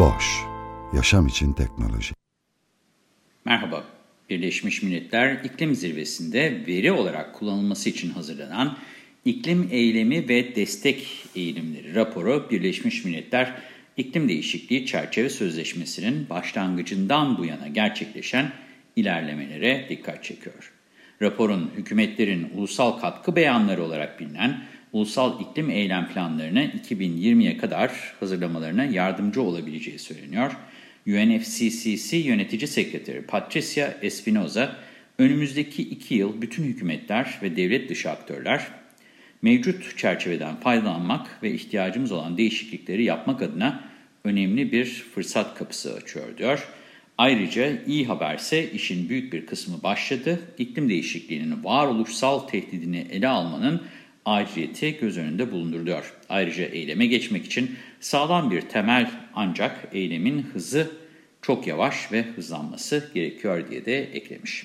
Boş, yaşam için teknoloji. Merhaba, Birleşmiş Milletler İklim Zirvesi'nde veri olarak kullanılması için hazırlanan İklim Eylemi ve Destek Eğilimleri raporu Birleşmiş Milletler İklim Değişikliği Çerçeve Sözleşmesi'nin başlangıcından bu yana gerçekleşen ilerlemelere dikkat çekiyor. Raporun hükümetlerin ulusal katkı beyanları olarak bilinen ulusal iklim eylem planlarını 2020'ye kadar hazırlamalarına yardımcı olabileceği söyleniyor. UNFCCC Yönetici Sekreteri Patricia Espinoza, önümüzdeki iki yıl bütün hükümetler ve devlet dışı aktörler mevcut çerçeveden faydalanmak ve ihtiyacımız olan değişiklikleri yapmak adına önemli bir fırsat kapısı açıyor diyor. Ayrıca iyi haberse işin büyük bir kısmı başladı. İklim değişikliğinin varoluşsal tehdidini ele almanın aciliyeti göz önünde bulunduruluyor. Ayrıca eyleme geçmek için sağlam bir temel ancak eylemin hızı çok yavaş ve hızlanması gerekiyor diye de eklemiş.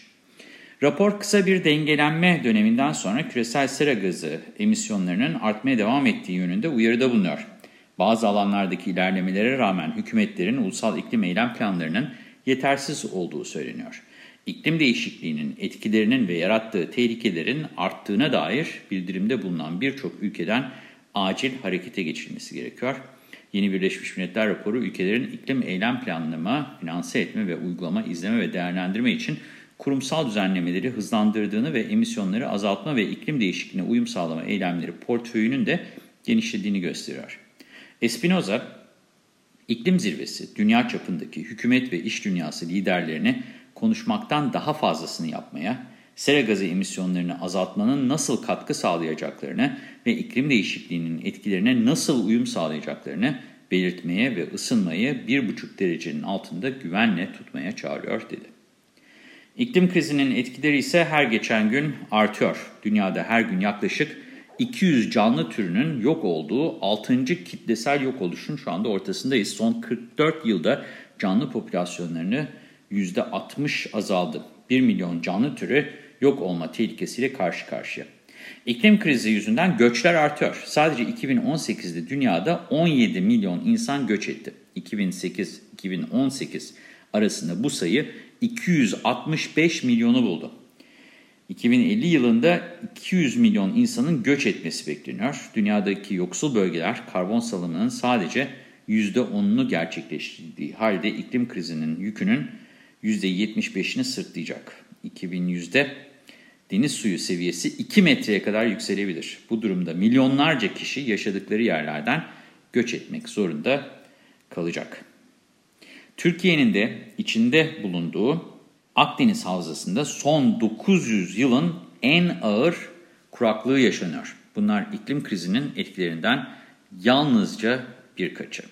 Rapor kısa bir dengelenme döneminden sonra küresel sera gazı emisyonlarının artmaya devam ettiği yönünde uyarıda bulunuyor. Bazı alanlardaki ilerlemelere rağmen hükümetlerin ulusal iklim eylem planlarının yetersiz olduğu söyleniyor. İklim değişikliğinin etkilerinin ve yarattığı tehlikelerin arttığına dair bildirimde bulunan birçok ülkeden acil harekete geçilmesi gerekiyor. Yeni Birleşmiş Milletler raporu ülkelerin iklim eylem planlama, finanse etme ve uygulama, izleme ve değerlendirme için kurumsal düzenlemeleri hızlandırdığını ve emisyonları azaltma ve iklim değişikliğine uyum sağlama eylemleri portföyünün de genişlediğini gösteriyor. Espinoza, iklim zirvesi dünya çapındaki hükümet ve iş dünyası liderlerini konuşmaktan daha fazlasını yapmaya, sera gazı emisyonlarını azaltmanın nasıl katkı sağlayacaklarını ve iklim değişikliğinin etkilerine nasıl uyum sağlayacaklarını belirtmeye ve ısınmayı 1,5 derecenin altında güvenle tutmaya çağırıyor dedi. İklim krizinin etkileri ise her geçen gün artıyor. Dünyada her gün yaklaşık 200 canlı türünün yok olduğu 6. kitlesel yok oluşun şu anda ortasındayız. Son 44 yılda canlı popülasyonlarını %60 azaldı. 1 milyon canlı türü yok olma tehlikesiyle karşı karşıya. İklim krizi yüzünden göçler artıyor. Sadece 2018'de dünyada 17 milyon insan göç etti. 2008-2018 arasında bu sayı 265 milyonu buldu. 2050 yılında 200 milyon insanın göç etmesi bekleniyor. Dünyadaki yoksul bölgeler karbon salımının sadece %10'unu gerçekleştirdiği halde iklim krizinin yükünün %75'ini sırtlayacak. 2100'de deniz suyu seviyesi 2 metreye kadar yükselebilir. Bu durumda milyonlarca kişi yaşadıkları yerlerden göç etmek zorunda kalacak. Türkiye'nin de içinde bulunduğu Akdeniz Havzası'nda son 900 yılın en ağır kuraklığı yaşanıyor. Bunlar iklim krizinin etkilerinden yalnızca birkaçı.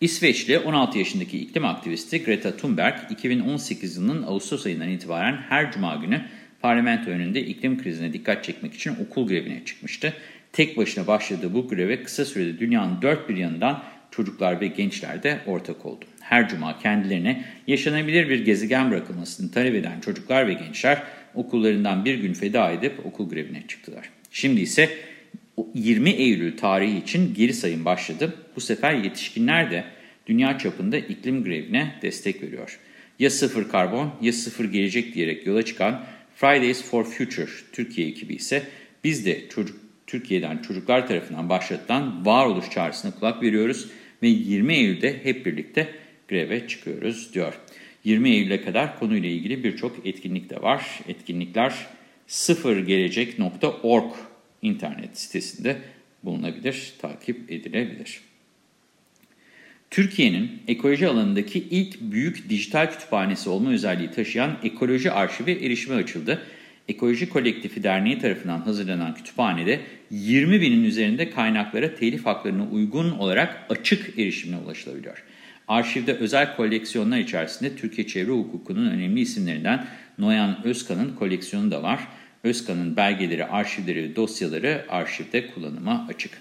İsveçli 16 yaşındaki iklim aktivisti Greta Thunberg 2018 yılının Ağustos ayından itibaren her cuma günü parlamento önünde iklim krizine dikkat çekmek için okul grevine çıkmıştı. Tek başına başladığı bu greve kısa sürede dünyanın dört bir yanından çocuklar ve gençler de ortak oldu. Her cuma kendilerine yaşanabilir bir gezegen bırakılmasını talep eden çocuklar ve gençler okullarından bir gün feda edip okul grevine çıktılar. Şimdi ise 20 Eylül tarihi için geri sayım başladı. Bu sefer yetişkinler de dünya çapında iklim grevine destek veriyor. Ya sıfır karbon ya sıfır gelecek diyerek yola çıkan Fridays for Future Türkiye ekibi ise biz de çocuk Türkiye'den çocuklar tarafından başlatılan varoluş çağrısına kulak veriyoruz ve 20 Eylül'de hep birlikte greve çıkıyoruz diyor. 20 Eylül'e kadar konuyla ilgili birçok etkinlik de var. Etkinlikler sıfırgelecek.org internet sitesinde bulunabilir, takip edilebilir. Türkiye'nin ekoloji alanındaki ilk büyük dijital kütüphanesi olma özelliği taşıyan ekoloji arşivi erişime açıldı. Ekoloji Kolektifi Derneği tarafından hazırlanan kütüphanede 20 binin üzerinde kaynaklara telif haklarına uygun olarak açık erişimine ulaşılabiliyor. Arşivde özel koleksiyonlar içerisinde Türkiye çevre hukukunun önemli isimlerinden Noyan Özkan'ın koleksiyonu da var. Özkan'ın belgeleri, arşivleri ve dosyaları arşivde kullanıma açık.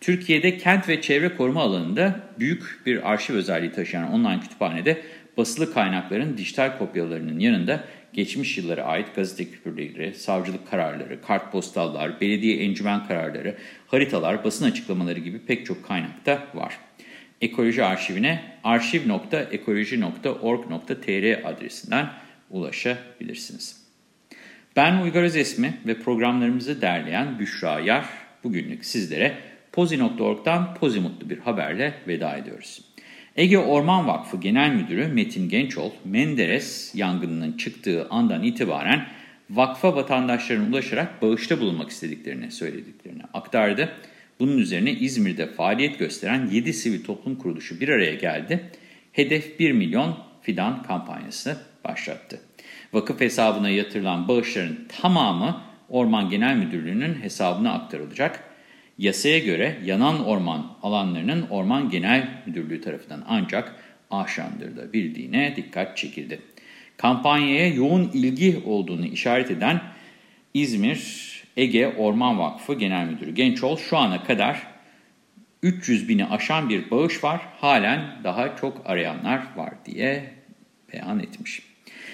Türkiye'de kent ve çevre koruma alanında büyük bir arşiv özelliği taşıyan online kütüphanede basılı kaynakların dijital kopyalarının yanında geçmiş yıllara ait gazete küpürleri, savcılık kararları, kartpostallar, belediye encümen kararları, haritalar, basın açıklamaları gibi pek çok kaynak da var. Ekoloji arşivine arşiv.ekoloji.org.tr adresinden ulaşabilirsiniz. Ben Uygar Özesmi ve programlarımızı derleyen Büşra Yar bugünlük sizlere Pozi.org'dan Pozimutlu bir haberle veda ediyoruz. Ege Orman Vakfı Genel Müdürü Metin Gençol, Menderes yangınının çıktığı andan itibaren vakfa vatandaşların ulaşarak bağışta bulunmak istediklerini söylediklerini aktardı. Bunun üzerine İzmir'de faaliyet gösteren 7 sivil toplum kuruluşu bir araya geldi. Hedef 1 milyon fidan kampanyası başlattı. Vakıf hesabına yatırılan bağışların tamamı Orman Genel Müdürlüğü'nün hesabına aktarılacak. Yasaya göre yanan orman alanlarının Orman Genel Müdürlüğü tarafından ancak aşandırılabildiğine dikkat çekildi. Kampanyaya yoğun ilgi olduğunu işaret eden İzmir Ege Orman Vakfı Genel Müdürü Gençol şu ana kadar 300 bini aşan bir bağış var. Halen daha çok arayanlar var diye beyan etmiş.